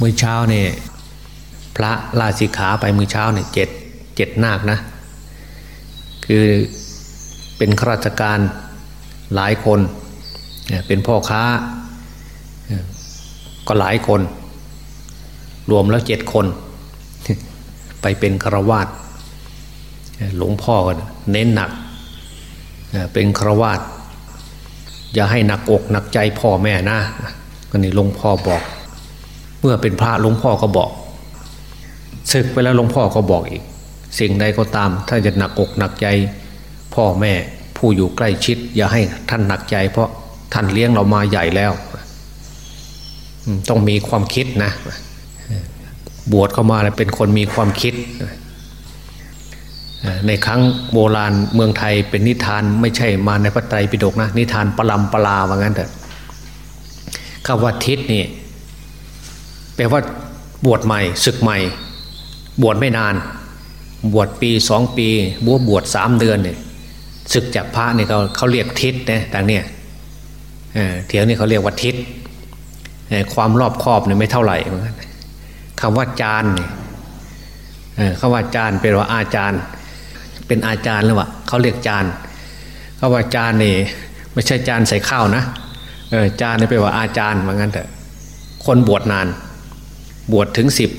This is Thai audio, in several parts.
มื้อเช้าเนี่ยพระลาสิขาไปมื้อเช้าเนี่ยเจ็ดเจ็ดนาคนะ คือเป็นข้าราชการหลายคน เป็นพ่อค้าก็หลายคน รวมแล้วเจ็ดคน ไปเป็นคารวาสหลวงพ่อก็เน้นหนัก เป็นครวาสอย่าให้หนักอกหนักใจพ่อแม่นะก็นี่หลวงพ่อบอก เมื่อเป็นพระหลวงพ่อก็บอกศึกไปแล้วหลวงพ่อก็บอกอีก สิ่งใดก็ตาม ถ้าจะหนักอกหนักใจ พ่อแม่ผู้อยู่ใกล้ชิด อย่าให้ท่านหนักใจ เพราะท่านเลี้ยงเรามาใหญ่แล้วต้องมีความคิดนะ บวชเข้ามาแล้วเป็นคนมีความคิด ในครั้งโบราณเมืองไทยเป็นนิทานไม่ใช่มาในพระไตรปิฎกนะ นิทานปลำปลาว่างั้นเถอะคำว่าทิศนี่ แปลว่าบวชใหม่ศึกใหม่ บวชไม่นาน บวชปีสองปีบวชบวชสามเดือนเนี่ยศึกจากพระเนี่ยเขาเขาเรียกทิศนะต่างเนี่ยเถียงนี่เขาเรียกว่าทิศความรอบครอบเนี่ยไม่เท่าไหร่เหมือนกันคำว่าจานเนี่ยคำว่าจานเป็นว่าอาจารย์ เป็นอาจารย์หรือวะเขาเรียกจานเขาว่าจานนี่ไม่ใช่จานใส่ข้าวนะเออจานนี่แปลว่าอาจารย์เหมือนกันแต่คนบวชนาน บวชถึงสิบ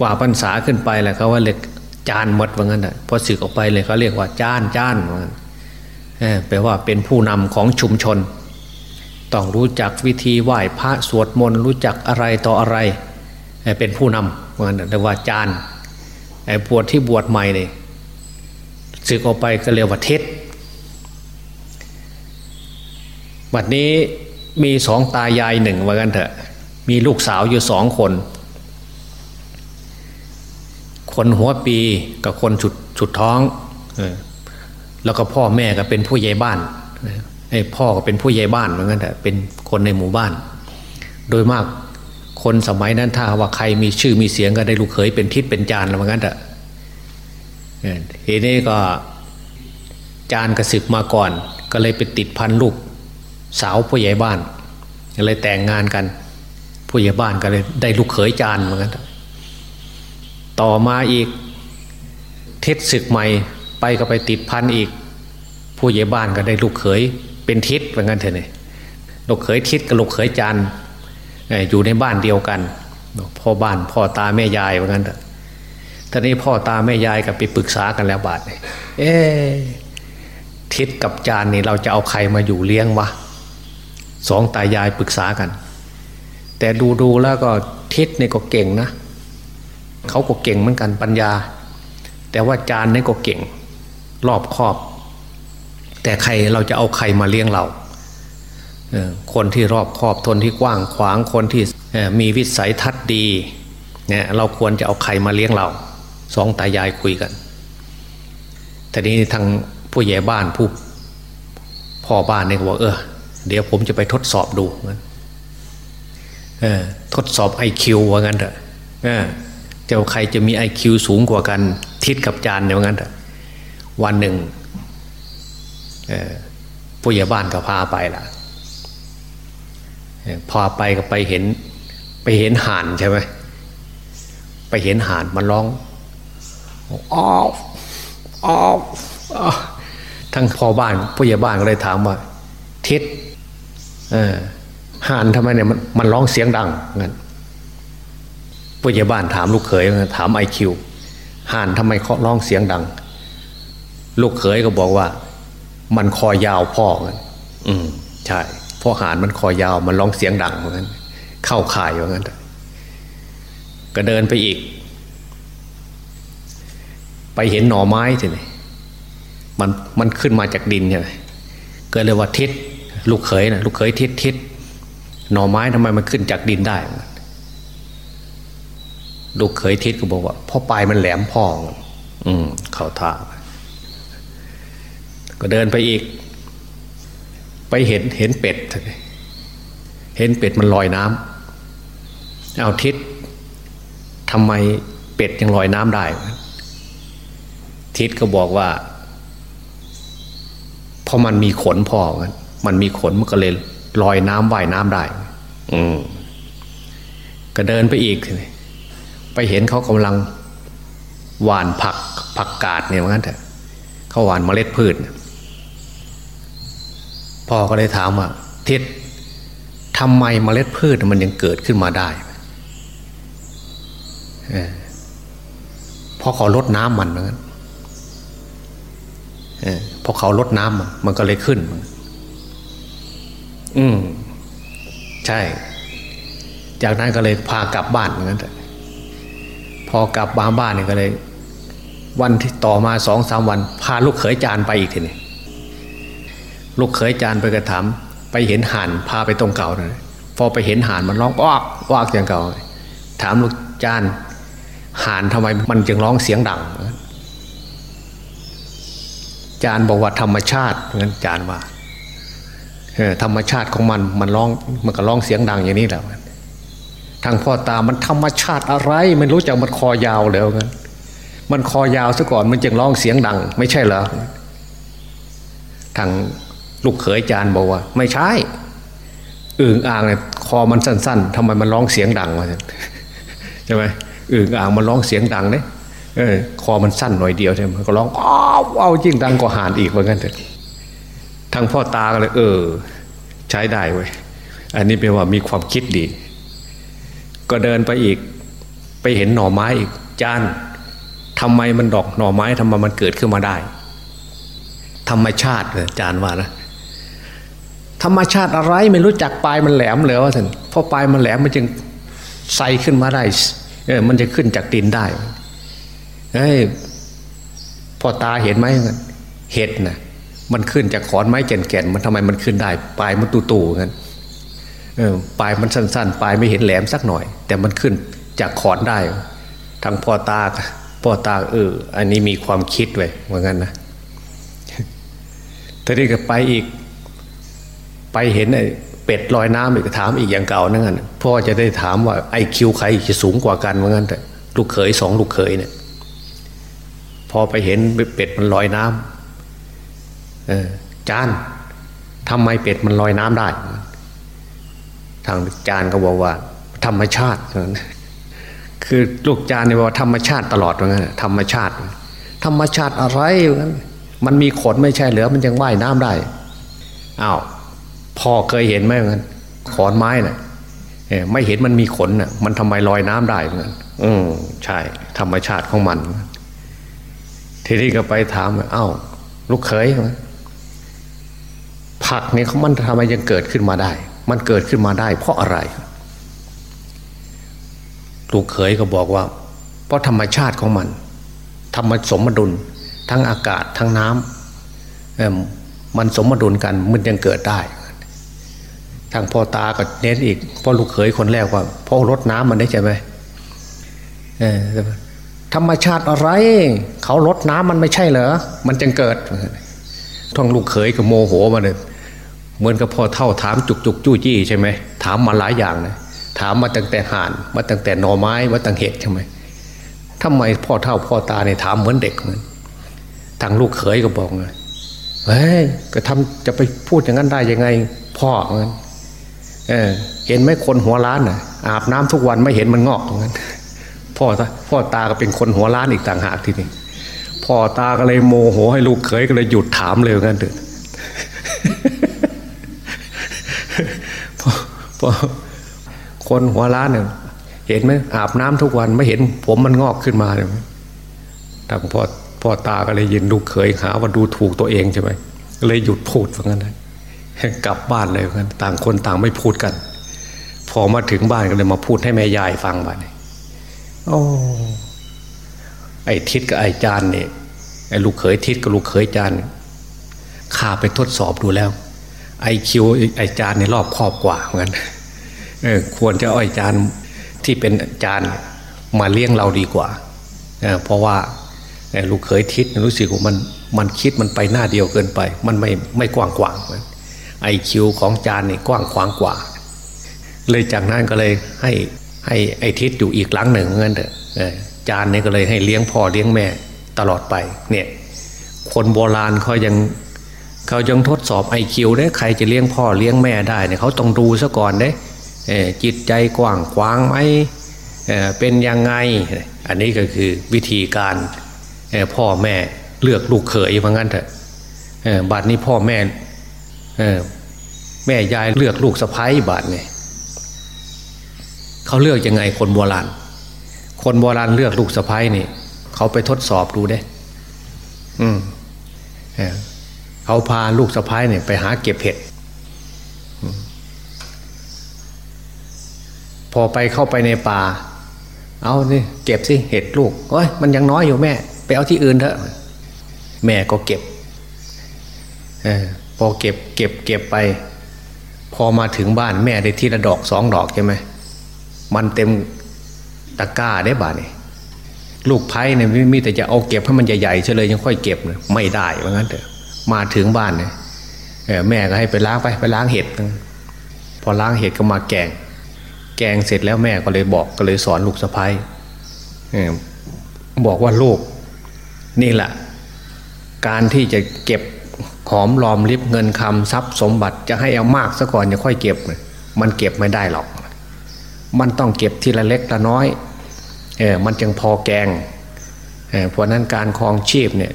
กว่าพรรษาขึ้นไปแหละเขาว่าเรียกจานหมดเหมือนกันแต่พอสึกออกไปเลยเขาเรียกว่าจานจานเหมือนกันแปลว่าเป็นผู้นำของชุมชน ต้องรู้จักวิธีไหว้พระสวดมนต์รู้จักอะไรต่ออะไร เป็นผู้นำเหมือนกันแต่ว่าจานไอ้บวชที่บวชใหม่เนี่ยสึกออกไปก็เรียกว่าเทศบัดนี้มีสองตายายหนึ่งว่ากันเถอะ มีลูกสาวอยู่สองคน คนหัวปีกับคนฉุดฉุดท้องแล้วก็พ่อแม่ก็เป็นผู้ใหญ่บ้านไอ้พ่อก็เป็นผู้ใหญ่บ้านเหมือนกันแต่เป็นคนในหมู่บ้าน โดยมากคนสมัยนั้นถ้าว่าใครมีชื่อมีเสียงก็ได้ลูกเขยเป็นทิศเป็นจานแล้วเหมือนกันแต่ทีนี้ก็จานกระสึกมาก่อน ก็เลยไปติดพันลูกสาวผู้ใหญ่บ้านก็เลยแต่งงานกัน ผู้ใหญ่บ้านก็เลยได้ลูกเขยจานเหมือนกันต่อมาอีกเทศศึกใหม่ไปก็ไปติดพันอีก ผู้ใหญ่บ้านก็ได้ลูกเขยเป็นทิศเหมือนกันเถอะเนี่ยลูกเขยทิศกับลูกเขยจานอยู่ในบ้านเดียวกันพ่อบ้านพ่อตาแม่ยายเหมือนกันเถอะตอนนี้พ่อตาแม่ยายกับไปปรึกษากันแล้วบาทเอ๊ทิศกับจานนี่เราจะเอาใครมาอยู่เลี้ยงวะสองตายายปรึกษากัน แต่ดูดูแล้วก็ทิศนี่ก็เก่งนะเขาก็เก่งเหมือนกันปัญญา แต่ว่าจานนี่ก็เก่ง รอบครอบ แต่ใครเราจะเอาใครมาเลี้ยงเราคนที่รอบครอบทนที่กว้างขวางคนที่มีวิสัยทัศน์ดีเนี่ยเราควรจะเอาใครมาเลี้ยงเราสองตายายคุยกันแต่นี้ทางผู้ใหญ่บ้านผู้พ่อบ้านเนี่ยบอกเออเดี๋ยวผมจะไปทดสอบดูเทดสอบไอคิวว่างั้นเถอะเออจ้าใครจะมีไอคิวสูงกว่ากัน ทิศกับจานเนี่ยว่างั้นเถอะวันหนึ่งผู้ใหญ่บ้านก็พาไปล่ะพาไปก็ไปเห็นไปเห็นห่านใช่ไหมไปเห็นห่านมันร้องอ้าวอ้าวทั้งพ่อบ้านผู้ใหญ่บ้านก็เลยถามว่า ทิศเออ ห่านทำไมเนี่ยมันมันร้องเสียงดังงั้นผู้ใหญ่บ้านถามลูกเขยถามไอคิวห่านทำไมเคาะร้องเสียงดัง ลูกเขยก็บอกว่า มันคอยาวพ่องั้นอืมใช่พ่อห่านมันคอยาวมันร้องเสียงดังเหมือนกันเข้าข่ายเหมือนกันก็เดินไปอีก ไปเห็นหน่อไม้ทีนี่มันมันขึ้นมาจากดินใช่ไหมเก็เลยว่าทิศลูกเขยนะลูกเขยทิศทิศ หน่อไม้ทำไมมันขึ้นจากดินได้ลูกเขยทิศก็บอกว่าพ่อปลายมันแหลมพ่ออืมเขาท่าก็เดินไปอีก ไปเห็นเห็นเป็ด เห็นเป็ดมันลอยน้ำเอาทิศทำไมเป็ดยังลอยน้ำได้ ทิศก็บอกว่าเพราะมันมีขนพอมันมีขนมันก็เลย ลอยน้ำว่ายน้ำได้ อืมก็เดินไปอีก ไปเห็นเขากำลังหว่านผักผักกาดเนี่ยเหมือนกันเถอะเขาหว่านเมล็ดพืชพ่อก็เลยถามว่าทิศทำไมเมล็ดพืชมันยังเกิดขึ้นมาได้เพราะเขาลดน้ำมันเหมือนกันพอเขาลดน้ำมันมันก็เลยขึ้น อืม ใช่ จากนั้นก็เลยพากลับบ้านเหมือนกันพอกลับบ้าบ้านเนี่ยก็เลย วันที่ต่อมาสองสามวัน พาลูกเขยจานไปอีกทีนี่ลูกเขยจานไปกระถามไปเห็นห่านพาไปตรงเก่าเลยพอไปเห็นห่านมันร้องวอกวอกอย่างเก่า ถามลูกจานห่านทำไมมันจึงร้องเสียงดังจานบอกว่าธรรมชาติงั้นจานว่า ธรรมชาติของมันมันร้องมันก็ร้องเสียงดังอย่างนี้แหละทางพ่อตามันธรรมชาติอะไรไม่รู้จักมันคอยาวแล้วงั้นมันคอยาวซะก่อนมันจึงร้องเสียงดัง ไม่ใช่เหรอทางลูกเขยจานบอกว่า ไม่ใช่อึ่งอ่างเนี่ยคอมันสั้น ๆทำไมมันร้องเสียงดังวะใช่ไหมอึ่งอ่างมันร้องเสียงดังเนี่ยคอมันสั้นหน่อยเดียวใช่ไหมก็ร้องอ้าวอ้าวยิ่งดังกว่าหานอีกเหมือนกันเถอะ ทางพ่อตาก็เลย เออ ใช้ได้เว้ยอันนี้แปลว่ามีความคิดดี ก็เดินไปอีก ไปเห็นหน่อไม้อีกจานทำไมมันดอกหน่อไม้ทำไมมันเกิดขึ้นมาได้ ธรรมชาติเลยจานว่านะธรรมชาติอะไรไม่รู้จักปลายมันแหลมเลยว่าท่านพอปลายมันแหลมมันจึงใสขึ้นมาได้เออมันจะขึ้นจากดินได้เฮ้ยพอตาเห็นไหมเห็ดนะ มันขึ้นจากขอนไม้แก่นๆมันทำไมมันขึ้นได้ ปลายมันตู่ๆงั้นปลายมันสั้นๆ ปลายไม่เห็นแหลมสักหน่อย แต่มันขึ้นจากขอนได้ทางพ่อตาพ่อตาเออ อันนี้มีความคิดไว้เหมือนกันนะทีนี้ก็ไปอีก ไปเห็นไอ้เป็ดลอยน้ำอีกถามอีกอย่างเก่านั่นพ่อจะได้ถามว่าไอคิวใครจะสูงกว่ากันเหมือนกันแต่ลูกเขยสองลูกเขยเนี่ย พอไปเห็นเป็ดมันลอยน้ำเออ จานทำไมเป็ดมันลอยน้ำได้ ทางจานก็บอกว่า ธรรมชาติ คือลูกจานเนี่ยว่าธรรมชาติตลอดเหมือนกันธรรมชาติ ธรรมชาติอะไรมันมีขนไม่ใช่เหรอมันยังว่ายน้ำได้อ้าวพ่อเคยเห็นไหมเหมือนขอนไม้นะ่ะไม่เห็นมันมีขนน่ะ มันทำไมลอยน้ำได้เหมือนอืมใช่ ธรรมชาติของมัน ทีนี้ก็ไปถามเอ้า ลูกเขย ผักเนี่ยมันทำไมยังเกิดขึ้นมาได้ มันเกิดขึ้นมาได้ เพราะอะไร ลูกเขยก็บอกว่า เพราะธรรมชาติของมัน ธรรมสมดุล ทั้งอากาศทั้งน้ำมันสมดุลกันมันยังเกิดได้ทางพ่อตาก็เน้นอีกพ่อลูกเขยคนแรกว่าพ่อรดน้ำมันได้ใช่ไหมธรรมชาติอะไร เขาลดน้ำมันไม่ใช่เหรอมันจึงเกิดท้องลูกเขยก็โมโหมาเลย เหมือนกับพ่อเท่าถามจุกจุกจู้จี้ใช่ไหมถามมาหลายอย่างนะถามมาตั้งแต่ห่าน มาตั้งแต่หน่อไม้มาตั้งเห็ดใช่ไหมทำไมพ่อเท่าพ่อตาเนี่ยถามเหมือนเด็กเหมือนทางลูกเขยก็บอกไงเฮ้ยก็ทำจะไปพูดอย่างนั้นได้ยังไง พ่อเหมือนเออเห็นไหมคนหัวล้านน่ะ อาบน้ำทุกวันไม่เห็นมันงอกอย่างนั้นพ่อตาพ่อตาก็เป็นคนหัวล้านอีกต่างหากทีนี้พ่อตาก็เลยโมโหให้ลูกเขยก็เลยหยุดถามเลยงั้นเถอะพอ คนหัวล้านเนี่ยเห็นไหมอาบน้ำทุกวันไม่เห็น ผมมันงอกขึ้นมาเลยทางพ่อพ่อตาก็เลยยินลูกเขยหาว่าดูถูกตัวเองใช่ไหมเลยหยุดพูดว่างั้นเลยกลับบ้านเลยเหมือนกันต่างคนต่างไม่พูดกัน พอมาถึงบ้านก็เลยมาพูดให้แม่ยายฟังบ้านโอ้ไอ้ทิศกับไอ้จานเนี่ยไอ้ลูกเขยทิศกับลูกเขยจานข้าไปทดสอบดูแล้ว ไอคิวไอจานเนี่ยรอบครอบกว่าเหมือนเออ ควรจะอ้อยจานที่เป็นจานมาเลี้ยงเราดีกว่าเเพราะว่าลูกเขยทิศรู้สึกว่ามันมันคิดมันไปหน้าเดียวเกินไป มันไม่ไม่กว้างกว้างไอคิวของจานนี่กว้างขวางกว่า เลยจากนั้นก็เลยให้ให้ไอทิศอยู่อีกหลังหนึ่งเงินเถอะจานนี่ก็เลยให้เลี้ยงพ่อเลี้ยงแม่ตลอดไปเนี่ยคนโบราณเขายังเขายังทดสอบไอคิวได้ใครจะเลี้ยงพ่อเลี้ยงแม่ได้เนี่ยเขาต้องดูซะก่อนเด้ จิตใจกว้างขวางไหมเป็นยังไง อันนี้ก็คือวิธีการพ่อแม่เลือกลูกเขยว่างั้นเถอะบัดนี้พ่อแม่แม่ยายเลือกลูกสะพ้ายบัดเนี่ยเขาเลือกยังไงคนโบราณ คนโบราณเลือกลูกสะพ้ายนี่เขาไปทดสอบดูได้ อืมเขาพาลูกสะพ้ายเนี่ยไปหาเก็บเห็ด พอไปเข้าไปในป่า เอานี่เก็บสิเห็ดลูกโอ้ยมันยังน้อยอยู่แม่ ไปเอาที่อื่นเถอะแม่ก็เก็บอพอเก็บเก็บเก็บไป พอมาถึงบ้านแม่ได้ทีละดอกสองดอกใช่ไหมมันเต็มตะกร้าได้บ้านี่ลูกไผ่เนี่ยมีแต่จะเอาเก็บให้มันใหญ่ๆเฉยยังค่อยเก็บเนี่ยไม่ได้เพราะงั้นเถอะมาถึงบ้านเนี่ยแม่ก็ให้ไปล้างไปไปล้างเห็ด พอล้างเห็ดก็มาแกง แกงเสร็จแล้วแม่ก็เลยบอกก็เลยสอนลูกสะพ้ายบอกว่าลูกนี่แหละ การที่จะเก็บหอมรอมริบเงินคำทรัพย์สมบัติจะให้เอามากซะก่อนจะค่อยเก็บ มันเก็บไม่ได้หรอก มันต้องเก็บทีละเล็กละน้อยเออมันจึงพอแกงเออเพราะนั้นการคลองชีพเนี่ย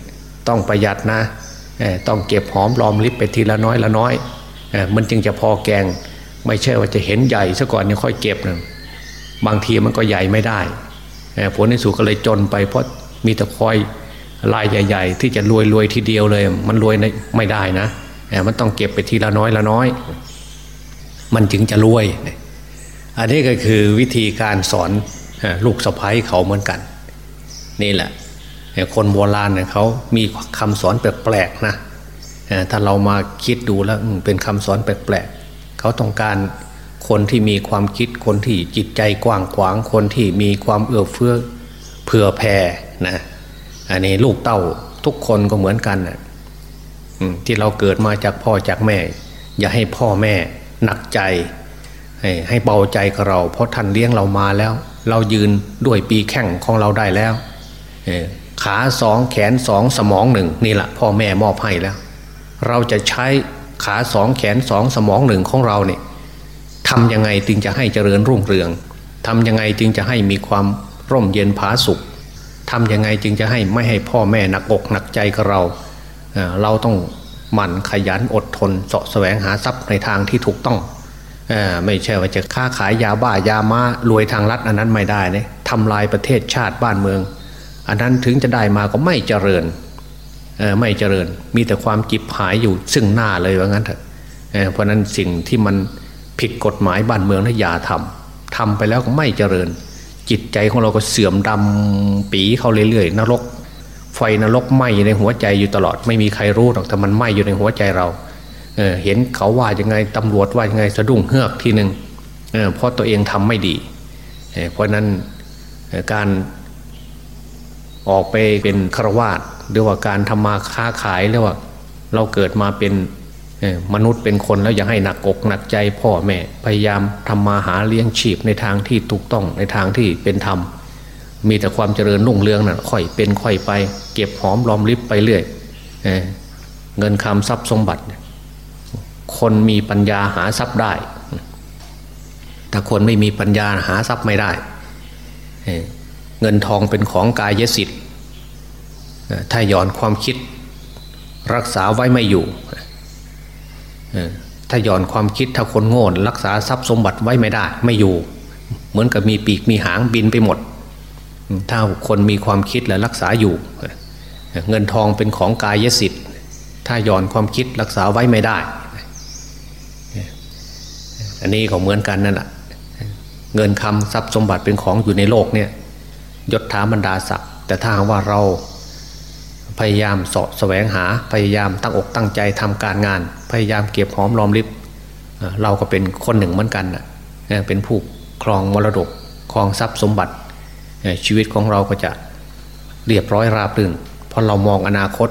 ต้องประหยัดนะเออต้องเก็บหอมรอมริบไปทีละน้อยละน้อยเออมันจึงจะพอแกง ไม่ใช่ว่าจะเห็นใหญ่ซะก่อนนี่ค่อยเก็บนะบางทีมันก็ใหญ่ไม่ได้ผลในสุดก็เลยจนไปเพราะมีแต่คอยลายใหญ่ ๆ ที่จะรวยรวยทีเดียวเลย มันรวยไม่ได้นะมันต้องเก็บไปทีละน้อยละน้อย มันจึงจะรวย อันนี้ก็คือวิธีการสอนลูกสะพ้ายเขาเหมือนกัน นี่แหละคนโบราณเนี่ยเขามีคำสอนแปลกๆนะถ้าเรามาคิดดูแล้วเป็นคำสอนแปลก เขาต้องการคนที่มีความคิดคนที่จิตใจกว้างขวางคนที่มีความเอื้อเฟื้อเผื่อแผ่นะอันนี้ลูกเต้าทุกคนก็เหมือนกันนะที่เราเกิดมาจากพ่อจากแม่ อย่าให้พ่อแม่หนักใจ ให้ให้เบาใจกับเรา เพราะท่านเลี้ยงเรามาแล้ว เรายืนด้วยปีแข้งของเราได้แล้วขาสองแขนสองสมองหนึ่งนี่แหละพ่อแม่มอบให้แล้ว เราจะใช้ ขาสองแขนสองสมองหนึ่งของเราเนี่ยทำยังไงจึงจะให้เจริญรุ่งเรืองทำยังไงจึงจะให้มีความร่มเย็นผาสุขทำยังไงจึงจะให้ไม่ให้พ่อแม่หนักอกหนักใจกับเรา เราต้องหมั่นขยันอดทนเสาะแสวงหาทรัพย์ในทางที่ถูกต้องไม่ใช่ว่าจะค้าขายยาบ้ายามารวยทางรัฐอันนั้นไม่ได้เนี่ยทำลายประเทศชาติบ้านเมือง อันนั้นถึงจะได้มาก็ไม่เจริญ ไม่เจริญ มีแต่ความจิบหายอยู่ซึ่งหน้าเลยว่างั้นเถอะเพราะนั้นสิ่งที่มันผิดกฎหมายบ้านเมืองนะอย่าทำทำไปแล้วก็ไม่เจริญ จิตใจของเราก็เสื่อมดำปีเข้าเรื่อยๆนรก ไฟนรกไหม้ในหัวใจอยู่ตลอด ไม่มีใครรู้หรอกแต่มันไหม้อยู่ในหัวใจเราเเห็นเขาว่ายังไงตำรวจว่ายังไงสะดุ้งเฮือกทีหนึ่งเเพราะตัวเองทำไม่ดีเพราะนั้นการออกไปเป็นฆราวาส หรือว่าการทำมาค้าขายหรือว่า เราเกิดมาเป็นมนุษย์เป็นคนแล้วอย่าให้หนักอกหนักใจพ่อแม่พยายามทำมาหาเลี้ยงชีพในทางที่ถูกต้องในทางที่เป็นธรรมมีแต่ความเจริญรุ่งเรืองนะ่ะค่อยเป็นค่อยไป เก็บหอมรอมริบไปเรื่อยเเงินคำทรัพย์สมบัติ คนมีปัญญาหาทรัพย์ได้ ถ้าคนไม่มีปัญญาหาทรัพย์ไม่ได้เงินทองเป็นของกายสิทธิ์ ถ้าย่อนความคิดรักษาไว้ไม่อยู่ถ้าย่อนความคิดถ้าคนโง่รักษาทรัพย์สมบัติไว้ไม่ได้ ไม่อยู่ เหมือนกับมีปีกมีหางบินไปหมด ถ้าคนมีความคิดและรักษาอยู่ เงินทองเป็นของกายสิทธิ์ถ้าย่อนความคิดรักษาไว้ไม่ได้ อันนี้ก็เหมือนกันนั่นแหละเงินคำทรัพย์สมบัติเป็นของอยู่ในโลกเนี่ยยศถาบรรดาศักดิ์แต่ถ้าว่าเรา พยายามสาะแสวงหาพยายามตั้งอกตั้งใจทำการงาน พยายามเก็บหอมรอมริบเราก็เป็นคนหนึ่งเหมือนกันนะเป็นผู้ครองมรดกครองทรัพย์สมบัติ ชีวิตของเราก็จะเรียบร้อยราบรื่นเพราะเรามองอนาคต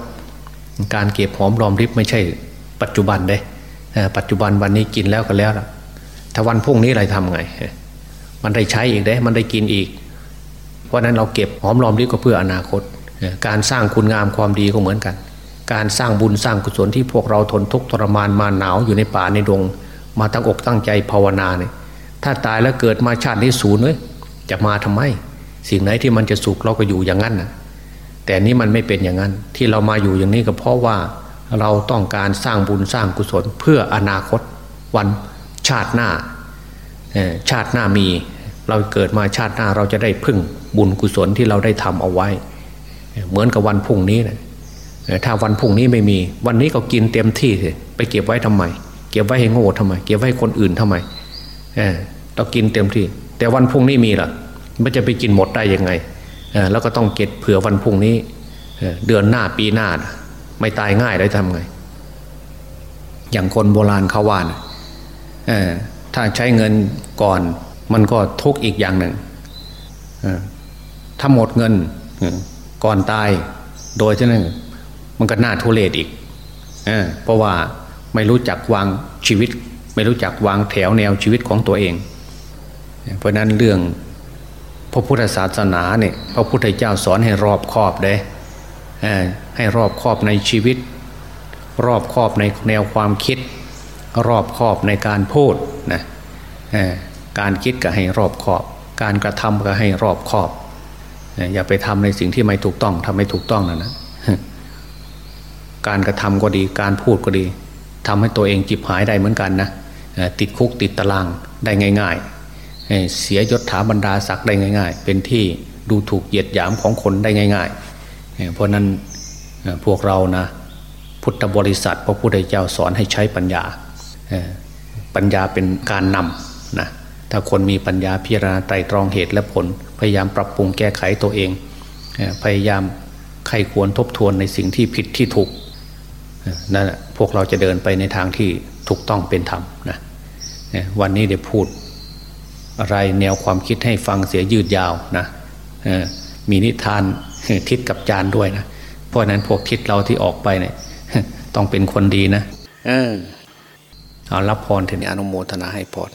การเก็บหอมรอมริบไม่ใช่ปัจจุบันเด้ปัจจุบันวันนี้กินแล้วก็แล้วละถ้าวันพรุ่งนี้อะไรทำไง มันได้ใช้อีกได้มันได้กินอีก เพราะนั้นเราเก็บหอมรอมริบก็เพื่ออนาคต การสร้างคุณงามความดีก็เหมือนกัน การสร้างบุญสร้างกุศลที่พวกเราทนทุกข์ทรมานมาหนาวอยู่ในป่าในดง มาตั้งอกตั้งใจภาวนาเนี่ยถ้าตายแล้วเกิดมาชาตินี้ศูนย์เลยจะมาทำไม สิ่งไหนที่มันจะสุขเราก็อยู่อย่างนั้นนะแต่นี้มันไม่เป็นอย่างนั้น ที่เรามาอยู่อย่างนี้ก็เพราะว่าเราต้องการสร้างบุญสร้างกุศลเพื่ออนาคตวันชาติหน้าชาติหน้ามี เราเกิดมาชาติหน้าเราจะได้พึ่งบุญกุศลที่เราได้ทำเอาไว้ เหมือนกับวันพุ่งนี้นะถ้าวันพุ่งนี้ไม่มี วันนี้ก็กินเต็มที่เลยไปเก็บไว้ทำไม เก็บไว้ให้โง่ทำไม เก็บไว้คนอื่นทำไมเออเรากินเต็มที่ แต่วันพุ่งนี้มีล่ะมันจะไปกินหมดได้ยังไงแล้วก็ต้องเก็บเผื่อวันพุ่งนี้เดือนหน้าปีหน้า ไม่ตายง่ายได้ทำไง อย่างคนโบราณเขาว่านะถ้าใช้เงินก่อน มันก็ทุกข์อีกอย่างหนึ่งถ้าหมดเงิน ก่อนตายโดยฉะนั้นมันก็น่าทุเรศอีกเเพราะว่าไม่รู้จักวางชีวิต ไม่รู้จักวางแถวแนวชีวิตของตัวเอง เพราะนั้นเรื่องพระพุทธศาสนาเนี่ยพระพุทธเจ้าสอนให้รอบคอบเด้ให้รอบคอบในชีวิต รอบคอบในแนวความคิด รอบคอบในการพูดนะการคิดก็ให้รอบคอบ การกระทำก็ให้รอบคอบ อย่าไปทำในสิ่งที่ไม่ถูกต้องทำไม่ถูกต้องนะนะการกระทำก็ดีการพูดก็ดีทำให้ตัวเองจิบหายได้เหมือนกันนะติดคุกติดตารางได้ง่าย ๆ เสียยศถาบรรดาศักดิ์ได้ง่าย ๆ เป็นที่ดูถูกเหยียดหยามของคนได้ง่าย ๆ เพราะนั้นพวกเรานะพุทธบริษัทพระพุทธเจ้าสอนให้ใช้ปัญญาปัญญาเป็นการนำ ถ้าคนมีปัญญาพิจารณาไตรตรองเหตุและผล พยายามปรับปรุงแก้ไขตัวเอง พยายามใครควรทบทวนในสิ่งที่ผิดที่ถูกนั่นพวกเราจะเดินไปในทางที่ถูกต้องเป็นธรรมนะวันนี้เดี๋ยวพูดอะไรแนวความคิดให้ฟังเสียยืดยาวนะมีนิทานทิศกับจานด้วยนะเพราะนั้นพวกทิศเราที่ออกไปเนี่ยต้องเป็นคนดีนะ เออเอารับพรเถอะอนุโมทนาให้พร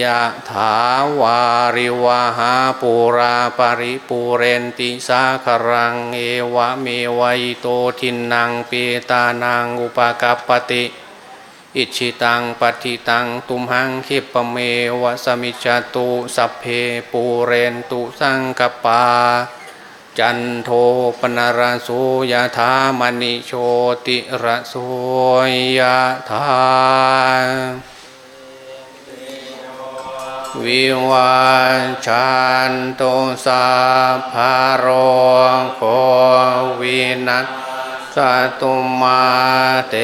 ยะถาวาริวาหาปูราปริปูเรนติสาครัง เอวะเมวัยโตทินังเปตานังอุปกัปปติ อิชิตังปฏิตังตุมหังคิปเมวะสมิจตุสัพเพปูเรนตุสังกปา จันโทปนารสุยะธามณิโชติระโสยะธา วิวาชันตุสาภารโควินัสสตุมาเต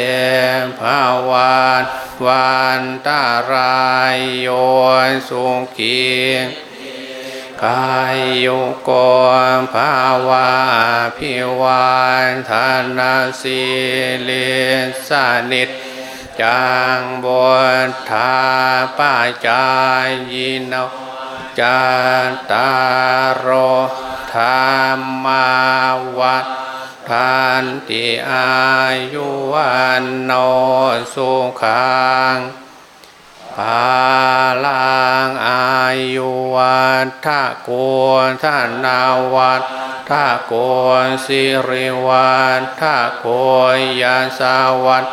ภาวานวันตารายโยสุขีกายโยโกภาวาพิวานธนาสีเลสานิต จังบทธาปัจจายโนจาตารโรธรรมาวัฏทานติอายุวันโนสุขัง ภาลังอายุวัฏโกนทานาวัฏทโกนสิริวัฏโกยาสาวัฏ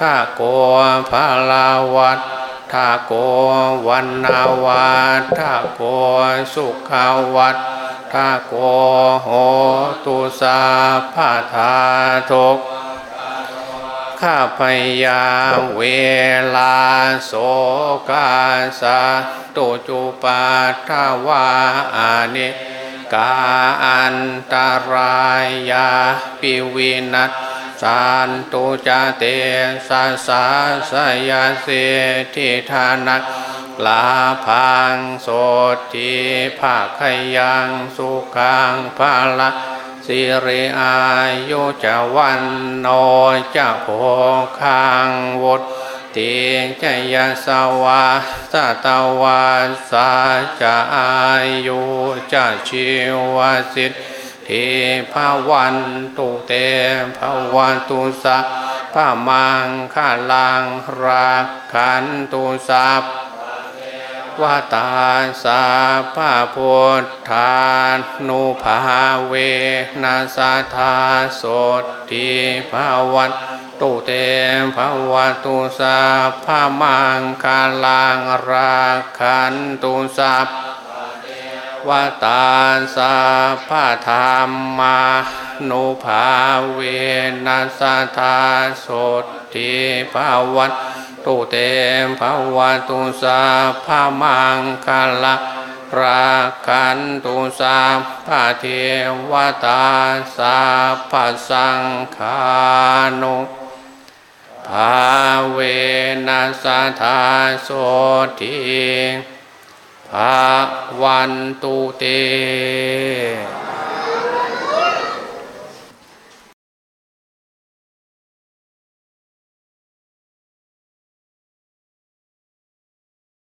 ทโกภาลาวัฏทโกวันนาวัฏทโกสุขาวัฏทโกโหตุสาภาธาทุก ข้าพยาเวลาโสกาสาตุจุปาทวาอานิกาอันตรายาปิวินัสสันตุจเตสัสาสยาเสทิธานักลาพังโสติภาคยังสุขังภาละ สิริอายุจวันโนจะโพคังวุฒติจยสวาสตวาสาจะอายุจะชิวสิทธิภาวันตุเตภาวันตุสัพพมังคาลังรักขันตุสัพ วตาสาพาพุทธานุภาเวนัสธาสดทิภาวันตุเตภวตุสัพพมังคาลังราคันตุสัพวตาสัพพธรรมานุภาเวนัสธาสดทิภาวัต ตุเตภวตุสัพพมังคาลังราคันตุสัพพะเทวตาสัพพสังฆานุภาเวนัสธาโสทิภาวันตุเต